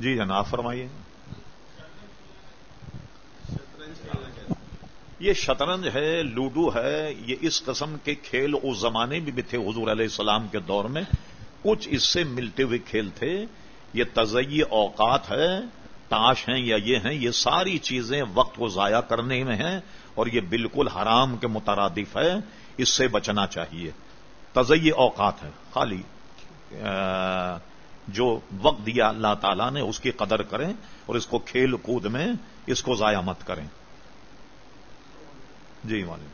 جی جناب، فرمائیے۔ یہ شطرنج ہے، لوڈو ہے، یہ اس قسم کے کھیل اس زمانے میں بھی تھے حضور علیہ السلام کے دور میں۔ کچھ اس سے ملتے ہوئے کھیل تھے۔ یہ تزئی اوقات ہے، تاش ہیں یا یہ ہیں، یہ ساری چیزیں وقت کو ضائع کرنے میں ہیں اور یہ بالکل حرام کے مترادف ہے۔ اس سے بچنا چاہیے۔ تزئی اوقات ہے خالی۔ جو وقت دیا اللہ تعالیٰ نے، اس کی قدر کریں اور اس کو کھیل کود میں، اس کو ضائع مت کریں۔ جی والد